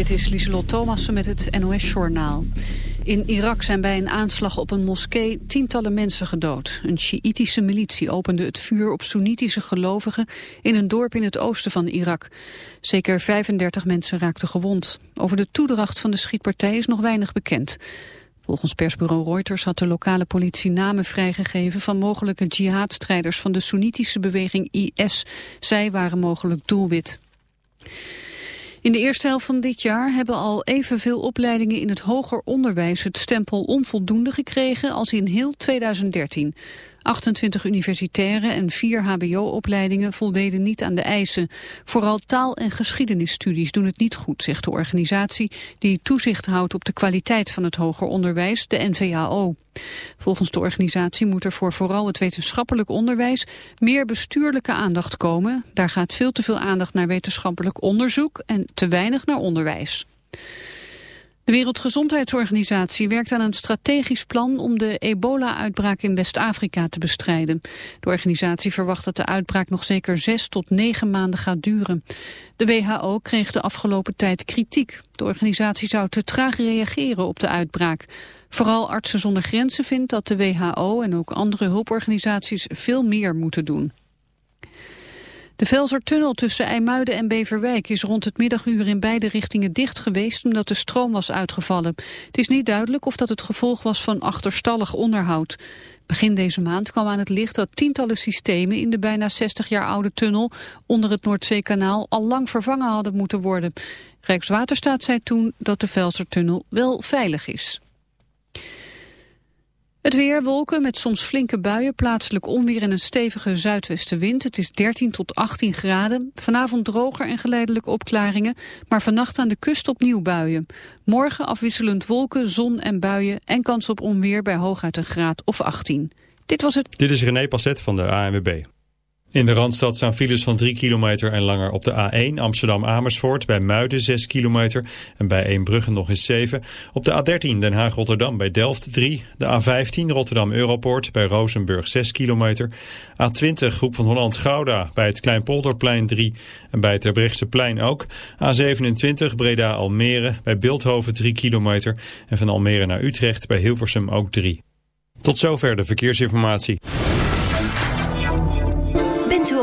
Dit is Lieselot Thomassen met het NOS-journaal. In Irak zijn bij een aanslag op een moskee tientallen mensen gedood. Een Sjiïtische militie opende het vuur op Soenitische gelovigen... in een dorp in het oosten van Irak. Zeker 35 mensen raakten gewond. Over de toedracht van de schietpartij is nog weinig bekend. Volgens persbureau Reuters had de lokale politie namen vrijgegeven... van mogelijke jihadstrijders van de Soenitische beweging IS. Zij waren mogelijk doelwit. In de eerste helft van dit jaar hebben al evenveel opleidingen in het hoger onderwijs het stempel onvoldoende gekregen als in heel 2013. 28 universitaire en 4 hbo-opleidingen voldeden niet aan de eisen. Vooral taal- en geschiedenisstudies doen het niet goed, zegt de organisatie die toezicht houdt op de kwaliteit van het hoger onderwijs, de NVAO. Volgens de organisatie moet er voor vooral het wetenschappelijk onderwijs meer bestuurlijke aandacht komen. Daar gaat veel te veel aandacht naar wetenschappelijk onderzoek en te weinig naar onderwijs. De Wereldgezondheidsorganisatie werkt aan een strategisch plan om de ebola-uitbraak in West-Afrika te bestrijden. De organisatie verwacht dat de uitbraak nog zeker zes tot negen maanden gaat duren. De WHO kreeg de afgelopen tijd kritiek. De organisatie zou te traag reageren op de uitbraak. Vooral Artsen zonder Grenzen vindt dat de WHO en ook andere hulporganisaties veel meer moeten doen. De Velsertunnel tussen IJmuiden en Beverwijk is rond het middaguur in beide richtingen dicht geweest omdat de stroom was uitgevallen. Het is niet duidelijk of dat het gevolg was van achterstallig onderhoud. Begin deze maand kwam aan het licht dat tientallen systemen in de bijna 60 jaar oude tunnel onder het Noordzeekanaal al lang vervangen hadden moeten worden. Rijkswaterstaat zei toen dat de Velsertunnel wel veilig is. Het weer, wolken met soms flinke buien, plaatselijk onweer en een stevige zuidwestenwind. Het is 13 tot 18 graden. Vanavond droger en geleidelijk opklaringen, maar vannacht aan de kust opnieuw buien. Morgen afwisselend wolken, zon en buien en kans op onweer bij hooguit een graad of 18. Dit was het. Dit is René Passet van de ANWB. In de Randstad staan files van 3 kilometer en langer op de A1 Amsterdam-Amersfoort bij Muiden 6 kilometer en bij Eembrugge nog eens 7. Op de A13 Den Haag-Rotterdam bij Delft 3. De A15 Rotterdam-Europoort bij Rozenburg 6 kilometer. A20 Groep van Holland-Gouda bij het Kleinpolderplein 3 en bij het plein ook. A27 Breda-Almere bij Beeldhoven 3 kilometer en van Almere naar Utrecht bij Hilversum ook 3. Tot zover de verkeersinformatie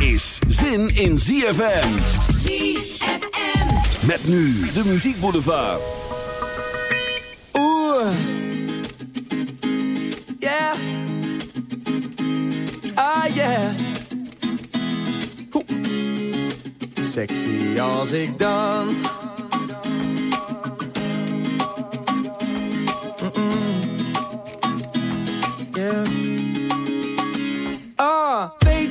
Is zin in ZFM. ZFM. Met nu de muziekboulevard. Oeh. Yeah. Ah yeah. Oeh. Sexy als ik dans.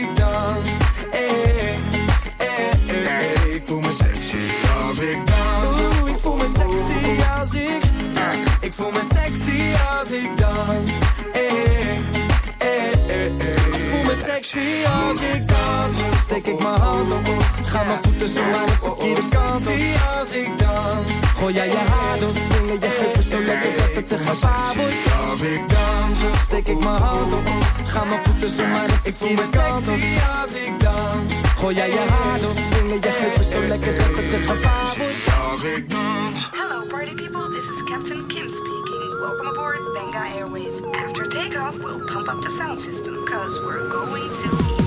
Ik dans. Hey, hey, hey. Ik voel me sexy als ik dans. Oeh, ik voel me sexy als ik. Ik voel me sexy als ik dans. Ik voel me sexy als ik dans. Steek ik mijn hand op. Ga mijn voeten zo maar kant op. als ik dans. Gooi jij je haar door, swingen je heupen zo lekker dat het te gevaar wordt. Als ik dans, steek ik mijn hand op. Ga mijn voeten zo maar de verkeerde kant op. als ik dans. Gooi jij je haar door, swingen je heupen zo lekker dat het te gevaar wordt. Als ik dans. Hello, party people. This is Captain Kim speaking. Welcome aboard Benga Airways. After takeoff, we'll pump up the sound system, cause we're going to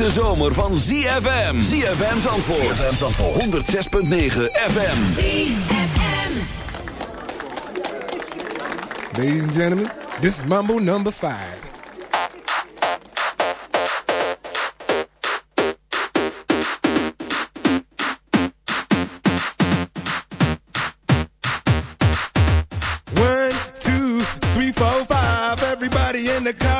hete zomer van ZFM. ZFM Zandvoort. ZFM Zandvoort. 106.9 FM. ZFM. Ladies and gentlemen, this is Mambo number five. One, two, three, four, five. Everybody in the car,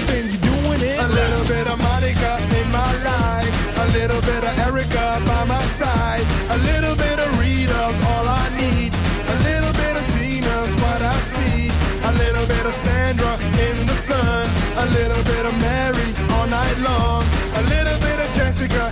little bit of Mary all night long. A little bit of Jessica,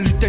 salut.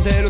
モデ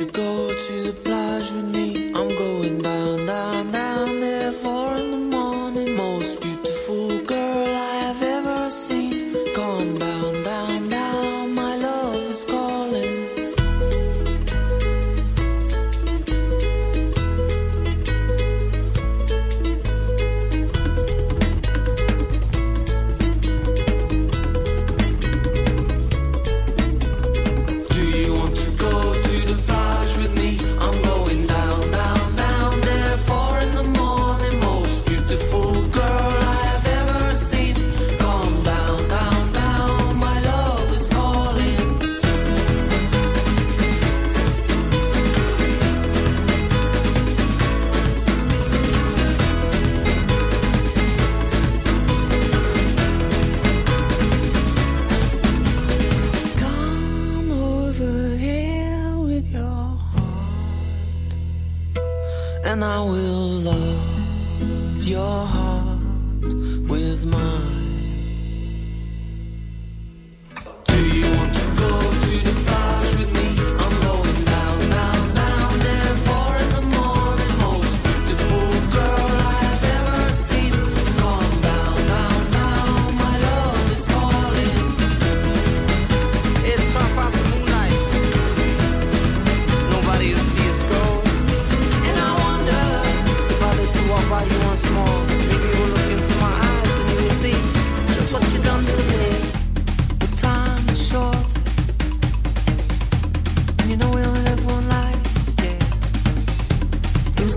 you go.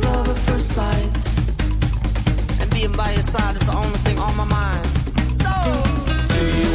love at first sight. And being by your side is the only thing on my mind. So, do you